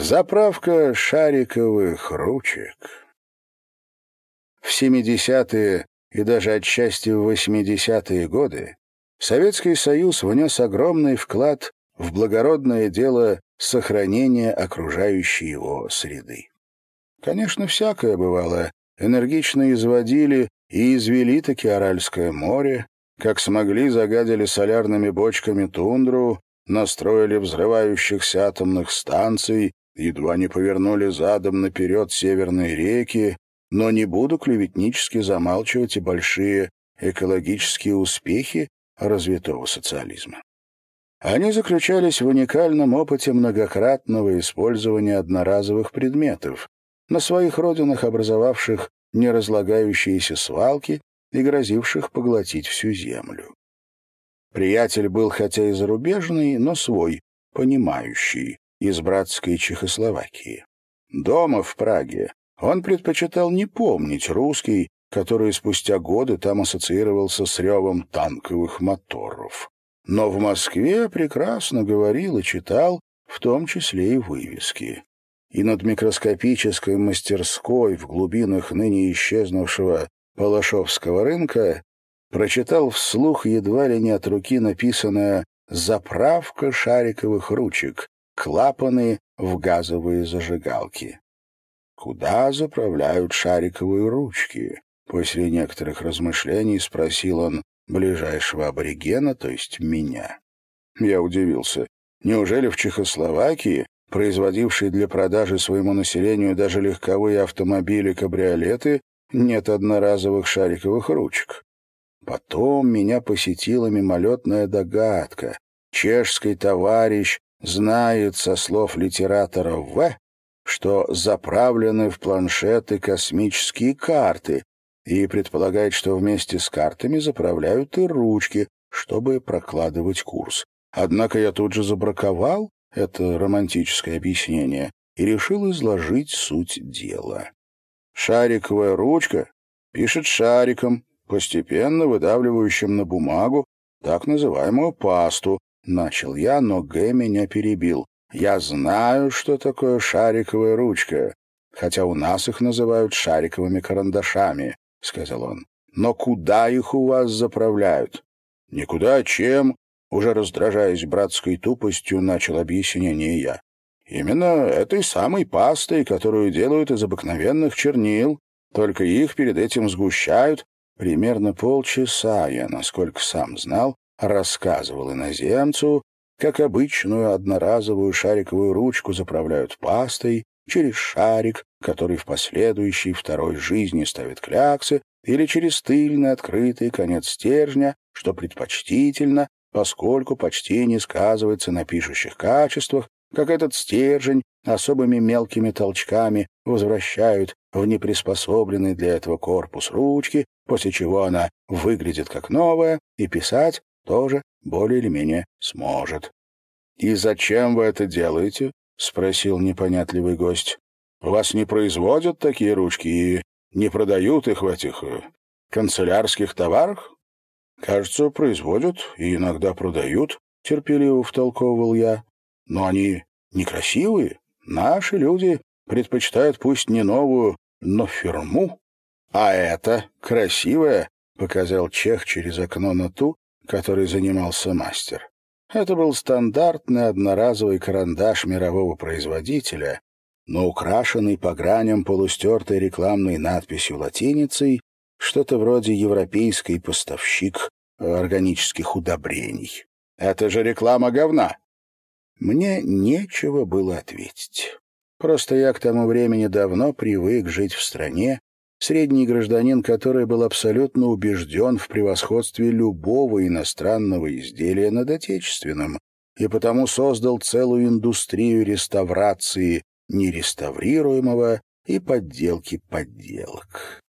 Заправка шариковых ручек. В 70-е и даже отчасти в 80-е годы Советский Союз внес огромный вклад в благородное дело сохранения окружающей его среды. Конечно, всякое бывало. Энергично изводили и извели таки Аральское море, как смогли загадили солярными бочками тундру, настроили взрывающихся атомных станций, едва не повернули задом наперед северные реки, но не буду клеветнически замалчивать и большие экологические успехи развитого социализма. Они заключались в уникальном опыте многократного использования одноразовых предметов, на своих родинах образовавших неразлагающиеся свалки и грозивших поглотить всю землю. Приятель был хотя и зарубежный, но свой, понимающий, из братской Чехословакии. Дома в Праге он предпочитал не помнить русский, который спустя годы там ассоциировался с ревом танковых моторов. Но в Москве прекрасно говорил и читал, в том числе и вывески. И над микроскопической мастерской в глубинах ныне исчезнувшего Палашовского рынка прочитал вслух едва ли не от руки написанное «Заправка шариковых ручек», клапаны в газовые зажигалки. Куда заправляют шариковые ручки? После некоторых размышлений спросил он ближайшего аборигена, то есть меня. Я удивился. Неужели в Чехословакии, производившей для продажи своему населению даже легковые автомобили-кабриолеты, нет одноразовых шариковых ручек? Потом меня посетила мимолетная догадка. Чешский товарищ знает со слов литератора В, что заправлены в планшеты космические карты и предполагает, что вместе с картами заправляют и ручки, чтобы прокладывать курс. Однако я тут же забраковал это романтическое объяснение и решил изложить суть дела. Шариковая ручка пишет шариком, постепенно выдавливающим на бумагу так называемую пасту, Начал я, но Г меня перебил. Я знаю, что такое шариковая ручка, хотя у нас их называют шариковыми карандашами, — сказал он. Но куда их у вас заправляют? Никуда, чем? Уже раздражаясь братской тупостью, начал объяснение я. Именно этой самой пастой, которую делают из обыкновенных чернил, только их перед этим сгущают. Примерно полчаса я, насколько сам знал, рассказывал иноземцу, как обычную одноразовую шариковую ручку заправляют пастой через шарик, который в последующей второй жизни ставит кляксы, или через тыльный открытый конец стержня, что предпочтительно, поскольку почти не сказывается на пишущих качествах, как этот стержень особыми мелкими толчками возвращают в неприспособленный для этого корпус ручки, после чего она выглядит как новая, и писать тоже более или менее сможет. «И зачем вы это делаете?» — спросил непонятливый гость. «У вас не производят такие ручки и не продают их в этих э, канцелярских товарах?» «Кажется, производят и иногда продают», — терпеливо втолковывал я. «Но они некрасивые. Наши люди предпочитают пусть не новую, но фирму. А это красивая», — показал чех через окно на ту, которой занимался мастер. Это был стандартный одноразовый карандаш мирового производителя, но украшенный по граням полустертой рекламной надписью латиницей, что-то вроде «Европейский поставщик органических удобрений». «Это же реклама говна!» Мне нечего было ответить. Просто я к тому времени давно привык жить в стране, Средний гражданин, который был абсолютно убежден в превосходстве любого иностранного изделия над отечественным, и потому создал целую индустрию реставрации нереставрируемого и подделки подделок.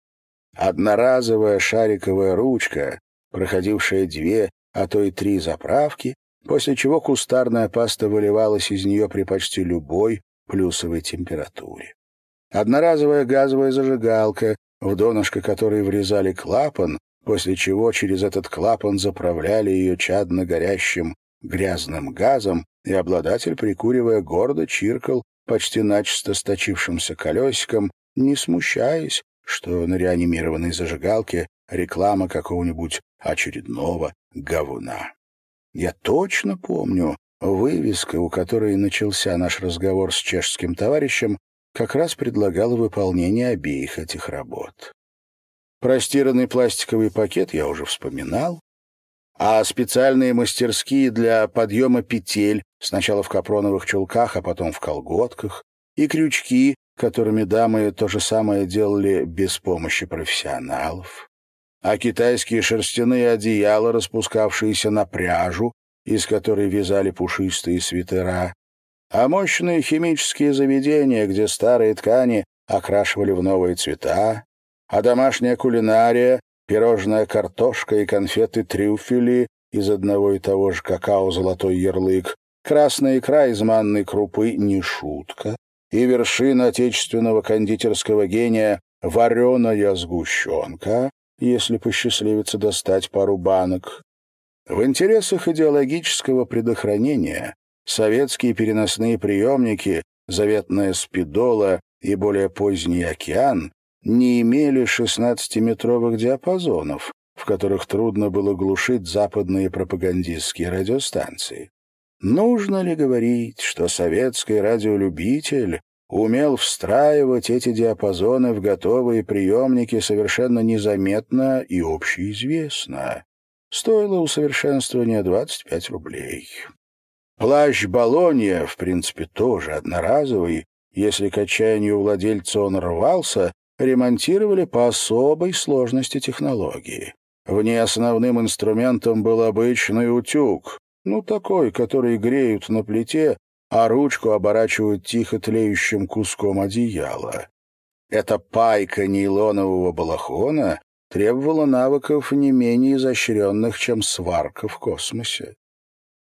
Одноразовая шариковая ручка, проходившая две, а то и три заправки, после чего кустарная паста выливалась из нее при почти любой плюсовой температуре. Одноразовая газовая зажигалка, в донышко которой врезали клапан, после чего через этот клапан заправляли ее чадно горящим грязным газом, и обладатель, прикуривая гордо, чиркал почти начисто сточившимся колесиком, не смущаясь, что на реанимированной зажигалке реклама какого-нибудь очередного говна. Я точно помню, вывеска, у которой начался наш разговор с чешским товарищем, как раз предлагала выполнение обеих этих работ. Простиранный пластиковый пакет я уже вспоминал, а специальные мастерские для подъема петель, сначала в капроновых чулках, а потом в колготках, и крючки, которыми дамы то же самое делали без помощи профессионалов, а китайские шерстяные одеяла, распускавшиеся на пряжу, из которой вязали пушистые свитера, а мощные химические заведения, где старые ткани окрашивали в новые цвета, а домашняя кулинария, пирожная картошка и конфеты-трюфели из одного и того же какао «Золотой ярлык», красная икра из манной крупы «Не шутка» и вершина отечественного кондитерского гения «Вареная сгущенка», если посчастливится достать пару банок. В интересах идеологического предохранения советские переносные приемники, заветная спидола и более поздний океан не имели 16-метровых диапазонов, в которых трудно было глушить западные пропагандистские радиостанции. Нужно ли говорить, что советский радиолюбитель умел встраивать эти диапазоны в готовые приемники совершенно незаметно и общеизвестно? Стоило усовершенствование 25 рублей. Плащ Болонья, в принципе, тоже одноразовый. Если к отчаянию владельца он рвался, ремонтировали по особой сложности технологии. В ней основным инструментом был обычный утюг, ну, такой, который греют на плите, а ручку оборачивают тихо тлеющим куском одеяла. Эта пайка нейлонового балахона требовала навыков не менее изощренных, чем сварка в космосе.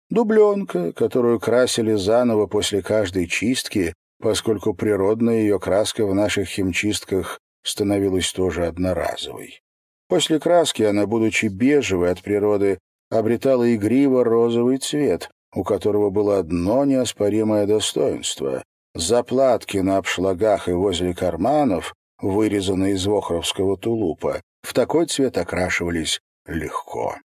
Дубленка, которую красили заново после каждой чистки, поскольку природная ее краска в наших химчистках становилась тоже одноразовой. После краски она, будучи бежевой от природы, обретала игриво-розовый цвет, у которого было одно неоспоримое достоинство. Заплатки на обшлагах и возле карманов, вырезанные из вохровского тулупа, в такой цвет окрашивались легко.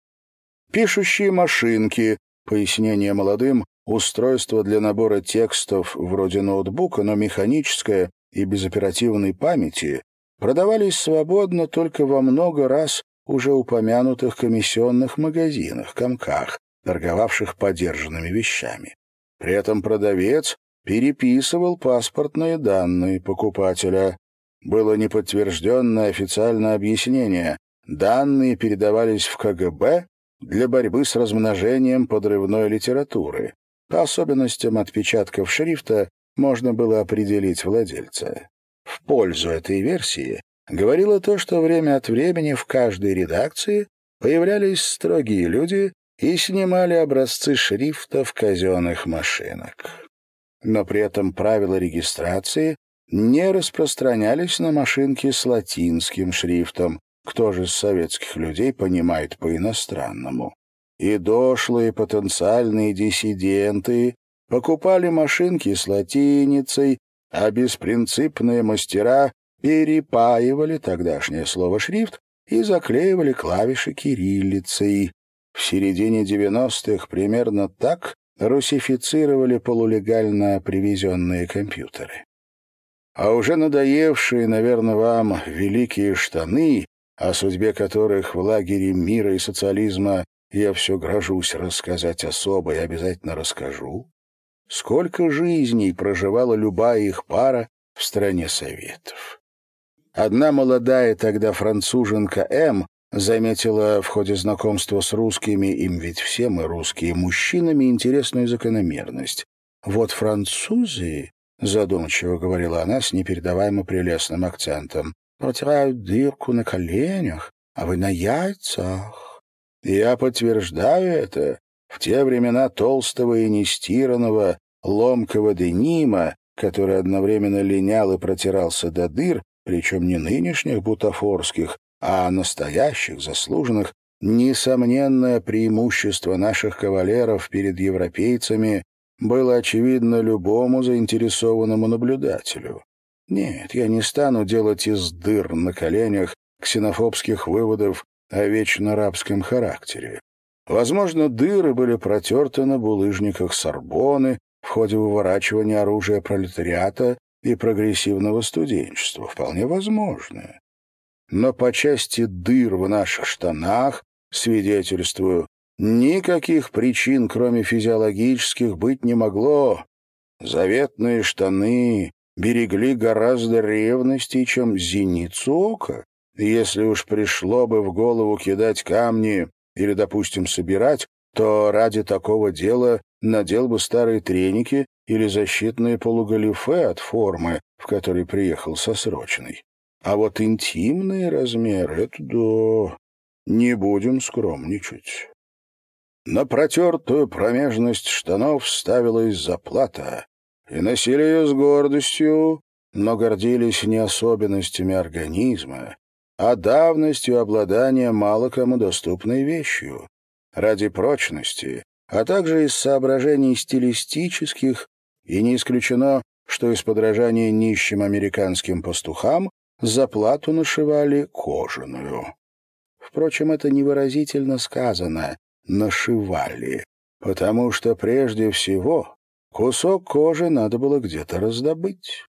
Пишущие машинки, пояснение молодым, устройство для набора текстов вроде ноутбука, но механическое и без оперативной памяти, продавались свободно только во много раз уже упомянутых комиссионных магазинах, комках, торговавших подержанными вещами. При этом продавец переписывал паспортные данные покупателя. Было неподтвержденное официальное объяснение. Данные передавались в КГБ для борьбы с размножением подрывной литературы. По особенностям отпечатков шрифта можно было определить владельца. В пользу этой версии говорило то, что время от времени в каждой редакции появлялись строгие люди и снимали образцы шрифтов казенных машинок. Но при этом правила регистрации не распространялись на машинки с латинским шрифтом, кто же из советских людей понимает по-иностранному. И дошлые потенциальные диссиденты покупали машинки с латиницей, а беспринципные мастера перепаивали тогдашнее слово «шрифт» и заклеивали клавиши кириллицей. В середине 90-х примерно так русифицировали полулегально привезенные компьютеры. А уже надоевшие, наверное, вам великие штаны, о судьбе которых в лагере мира и социализма я все грожусь рассказать особо и обязательно расскажу, сколько жизней проживала любая их пара в стране Советов. Одна молодая тогда француженка М заметила в ходе знакомства с русскими, им ведь все мы русские, мужчинами интересную закономерность. Вот французы, задумчиво говорила она с непередаваемо прелестным акцентом, протирают дырку на коленях, а вы на яйцах. Я подтверждаю это. В те времена толстого и нестиранного, ломкого денима, который одновременно линял и протирался до дыр, причем не нынешних бутафорских, а настоящих, заслуженных, несомненное преимущество наших кавалеров перед европейцами было очевидно любому заинтересованному наблюдателю. Нет, я не стану делать из дыр на коленях ксенофобских выводов о вечно рабском характере. Возможно, дыры были протерты на булыжниках Сорбоны в ходе выворачивания оружия пролетариата и прогрессивного студенчества. Вполне возможно. Но по части дыр в наших штанах, свидетельствую, никаких причин, кроме физиологических, быть не могло. Заветные штаны берегли гораздо ревности, чем зеницу ока. Если уж пришло бы в голову кидать камни или, допустим, собирать, то ради такого дела надел бы старые треники или защитные полугалифе от формы, в которой приехал со срочной. А вот интимные размеры — это да, не будем скромничать. На протертую промежность штанов ставилась заплата, и носили ее с гордостью, но гордились не особенностями организма, а давностью обладания мало кому доступной вещью. Ради прочности, а также из соображений стилистических, и не исключено, что из подражания нищим американским пастухам заплату нашивали кожаную. Впрочем, это невыразительно сказано «нашивали», потому что прежде всего кусок кожи надо было где-то раздобыть.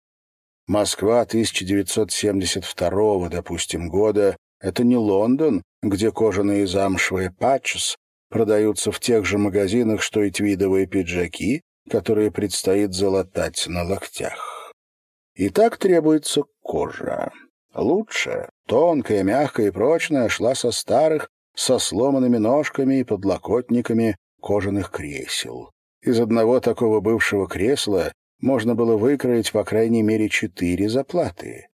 Москва 1972 допустим, года — это не Лондон, где кожаные замшевые патчес продаются в тех же магазинах, что и твидовые пиджаки, которые предстоит залатать на локтях. И так требуется кожа. Лучше, тонкая, мягкая и прочная, шла со старых, со сломанными ножками и подлокотниками кожаных кресел. Из одного такого бывшего кресла можно было выкроить по крайней мере четыре заплаты.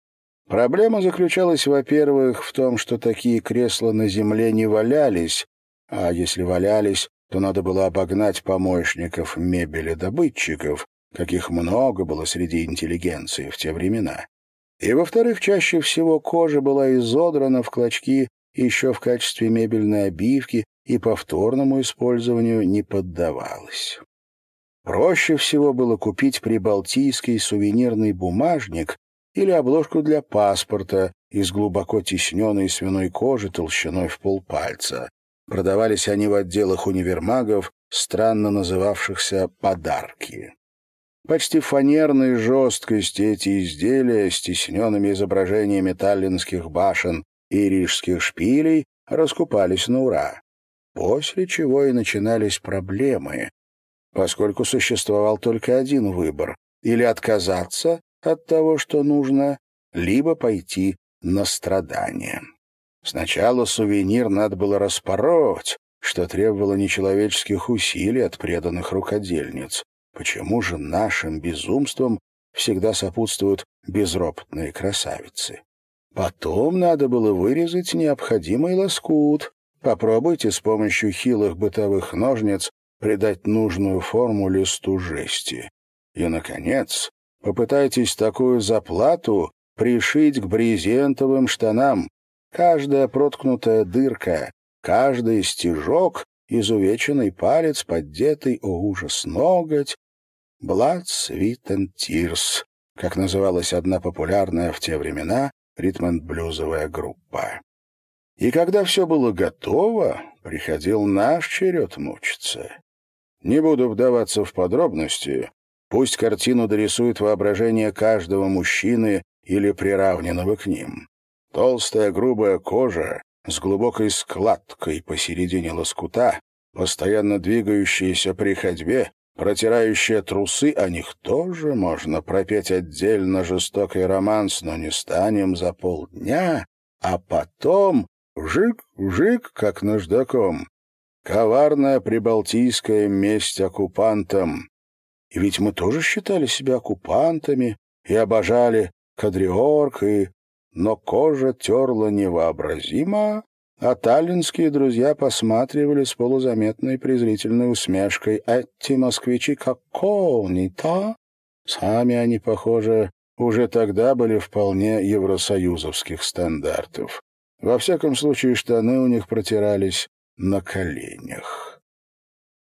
Проблема заключалась, во-первых, в том, что такие кресла на земле не валялись, а если валялись, то надо было обогнать помощников мебели-добытчиков, каких много было среди интеллигенции в те времена. И, во-вторых, чаще всего кожа была изодрана в клочки еще в качестве мебельной обивки и повторному использованию не поддавалась. Проще всего было купить прибалтийский сувенирный бумажник или обложку для паспорта из глубоко тисненной свиной кожи толщиной в полпальца. Продавались они в отделах универмагов, странно называвшихся «подарки». Почти фанерной жесткости эти изделия с тисненными изображениями таллинских башен и рижских шпилей раскупались на ура. После чего и начинались проблемы, поскольку существовал только один выбор — или отказаться от того, что нужно, либо пойти на страдания. Сначала сувенир надо было распороть, что требовало нечеловеческих усилий от преданных рукодельниц. Почему же нашим безумствам всегда сопутствуют безропотные красавицы? Потом надо было вырезать необходимый лоскут. Попробуйте с помощью хилых бытовых ножниц придать нужную форму листу жести. И, наконец, попытайтесь такую заплату пришить к брезентовым штанам. Каждая проткнутая дырка, каждый стежок, изувеченный палец, поддетый, о ужас, ноготь. Blood, Sweet and Tears, как называлась одна популярная в те времена ритм-блюзовая группа. И когда все было готово, приходил наш черед мучиться. Не буду вдаваться в подробности. Пусть картину дорисует воображение каждого мужчины или приравненного к ним. Толстая грубая кожа с глубокой складкой посередине лоскута, постоянно двигающаяся при ходьбе, протирающая трусы, о них тоже можно пропеть отдельно жестокий романс, но не станем за полдня, а потом вжик-вжик, как наждаком, Коварная прибалтийская месть оккупантам. И ведь мы тоже считали себя оккупантами и обожали кадриорк, и... Но кожа терла невообразимо, а таллинские друзья посматривали с полузаметной презрительной усмешкой. «Эти москвичи какого не то?» Сами они, похоже, уже тогда были вполне евросоюзовских стандартов. Во всяком случае, штаны у них протирались на коленях.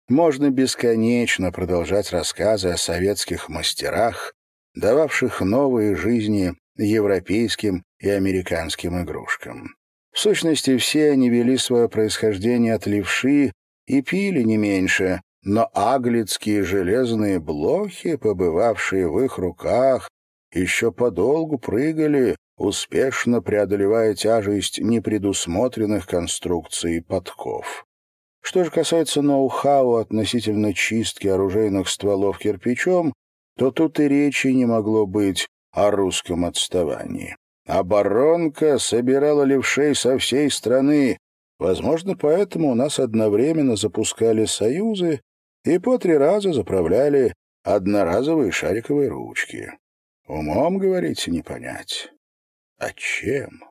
Можно бесконечно продолжать рассказы о советских мастерах, дававших новые жизни европейским и американским игрушкам. В сущности, все они вели свое происхождение от левши и пили не меньше, но аглицкие железные блохи, побывавшие в их руках, еще подолгу прыгали, успешно преодолевая тяжесть непредусмотренных конструкций подков. Что же касается ноу-хау относительно чистки оружейных стволов кирпичом, то тут и речи не могло быть о русском отставании. Оборонка собирала левшей со всей страны. Возможно, поэтому у нас одновременно запускали союзы и по три раза заправляли одноразовые шариковые ручки. Умом, говорите, не понять. А чем?